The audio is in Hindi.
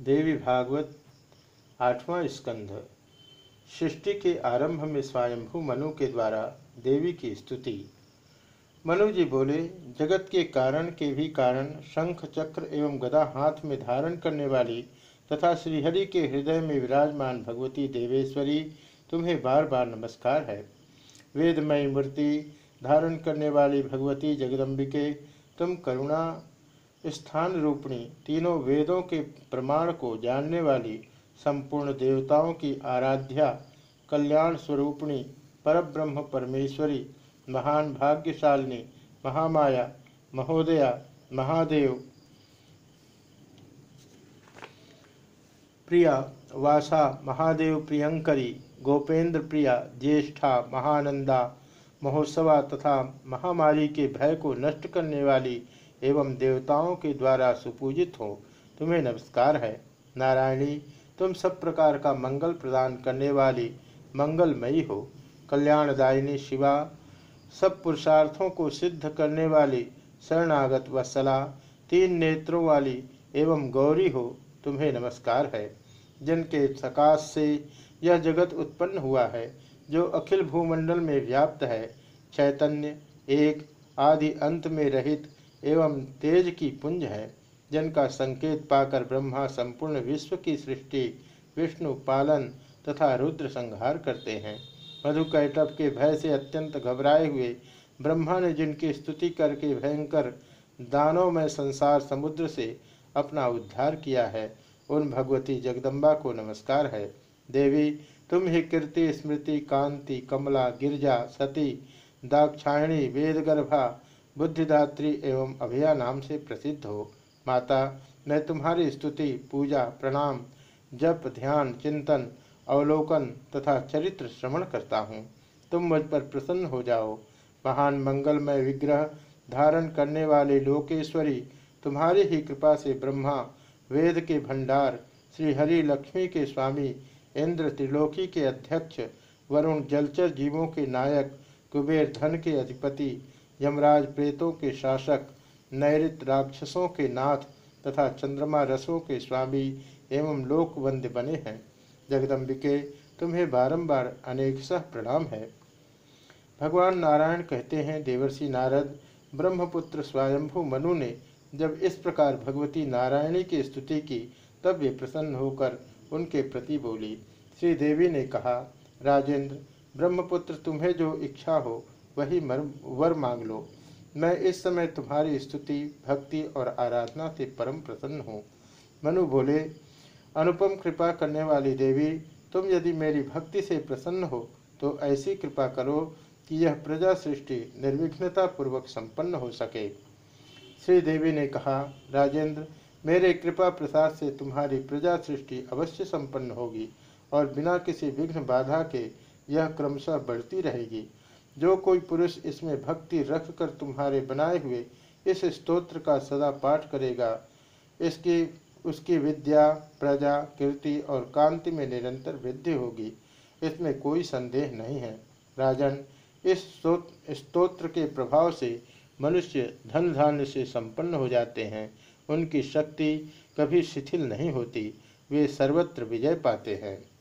देवी भागवत, आठवां स्कंध। सृष्टि के आरंभ में स्वयंभू मनु के द्वारा देवी की स्तुति। मनु जी बोले, जगत के कारण के भी कारण शंख, चक्र एवं गदा हाथ में धारण करने वाली तथा श्रीहरि के हृदय में विराजमान भगवती देवेश्वरी तुम्हें बार बार नमस्कार है। वेदमयी मूर्ति धारण करने वाली भगवती जगदम्बिके, तुम करुणा स्थान रूपणी तीनों वेदों के प्रमाण को जानने वाली संपूर्ण देवताओं की आराध्या, कल्याण स्वरूपणी, परब्रह्म परमेश्वरी, महान भाग्यशालिनी, महामाया, महोदया, महादेव। प्रिया, वासा, महादेव प्रियंकरी, गोपेंद्र प्रिया, ज्येष्ठा, महानंदा, महोत्सवा तथा महामारी के भय को नष्ट करने वाली एवं देवताओं के द्वारा सुपूजित हो। तुम्हें नमस्कार है। नारायणी, तुम सब प्रकार का मंगल प्रदान करने वाली मंगलमयी हो। कल्याणदायिनी शिवा, सब पुरुषार्थों को सिद्ध करने वाली शरणागत वत्सला, तीन नेत्रों वाली एवं गौरी हो। तुम्हें नमस्कार है। जिनके सकाश से यह जगत उत्पन्न हुआ है, जो अखिल भूमंडल में व्याप्त है, चैतन्य, एक, आदि अंत में रहित एवं तेज की पुंज है, जिनका संकेत पाकर ब्रह्मा संपूर्ण विश्व की सृष्टि, विष्णु पालन तथा रुद्र संहार करते हैं। मधु कैटव के भय से अत्यंत घबराए हुए ब्रह्मा ने जिनकी स्तुति करके भयंकर दानों में संसार समुद्र से अपना उद्धार किया है, उन भगवती जगदम्बा को नमस्कार है। देवी, तुम ही कीर्ति, स्मृति, कांति, कमला, गिरजा, सती, दाक्षायणी, वेदगर्भा बुद्धिदात्री एवं अभिया नाम से प्रसिद्ध हो। माता, मैं तुम्हारी स्तुति, पूजा, प्रणाम, जप, ध्यान, चिंतन, अवलोकन तथा चरित्र श्रवण करता हूँ। तुम मुझ पर प्रसन्न हो जाओ। महान मंगलमय विग्रह धारण करने वाले लोकेश्वरी, तुम्हारी ही कृपा से ब्रह्मा, वेद के भंडार, श्री हरि लक्ष्मी के स्वामी, इंद्र त्रिलोकी के अध्यक्ष, वरुण जलचर जीवों के नायक, कुबेर धन के अधिपति यमराज प्रेतों के शासक नैरित राक्षसों के नाथ तथा चंद्रमा रसों के स्वामी एवं लोकवंद्य बने हैं। जगदम्बिके, तुम्हें बारंबार अनेक सह प्रणाम है। भगवान नारायण कहते हैं, देवर्षि नारद, ब्रह्मपुत्र स्वयंभु मनु ने जब इस प्रकार भगवती नारायणी की स्तुति की, तब वे प्रसन्न होकर उनके प्रति बोली। श्री देवी ने कहा, राजेंद्र, ब्रह्मपुत्र तुम्हें जो इच्छा हो वही वर मांग लो। मैं इस समय तुम्हारी स्तुति, भक्ति और आराधना से परम प्रसन्न हूँ। मनु बोले, अनुपम कृपा करने वाली देवी, तुम यदि मेरी भक्ति से प्रसन्न हो तो ऐसी कृपा करो कि यह प्रजा सृष्टि निर्विघ्नता पूर्वक संपन्न हो सके। श्री देवी ने कहा, राजेंद्र, मेरे कृपा प्रसाद से तुम्हारी प्रजा सृष्टि अवश्य संपन्न होगी और बिना किसी विघ्न बाधा के यह क्रमशः बढ़ती रहेगी। जो कोई पुरुष इसमें भक्ति रख कर तुम्हारे बनाए हुए इस स्तोत्र का सदा पाठ करेगा। इसकी, उसकी विद्या, प्रजा, कीर्ति और कांति में निरंतर वृद्धि होगी। इसमें कोई संदेह नहीं है। राजन, इस स्तोत्र के प्रभाव से मनुष्य धन धान्य से संपन्न हो जाते हैं। उनकी शक्ति कभी शिथिल नहीं होती। वे सर्वत्र विजय पाते हैं।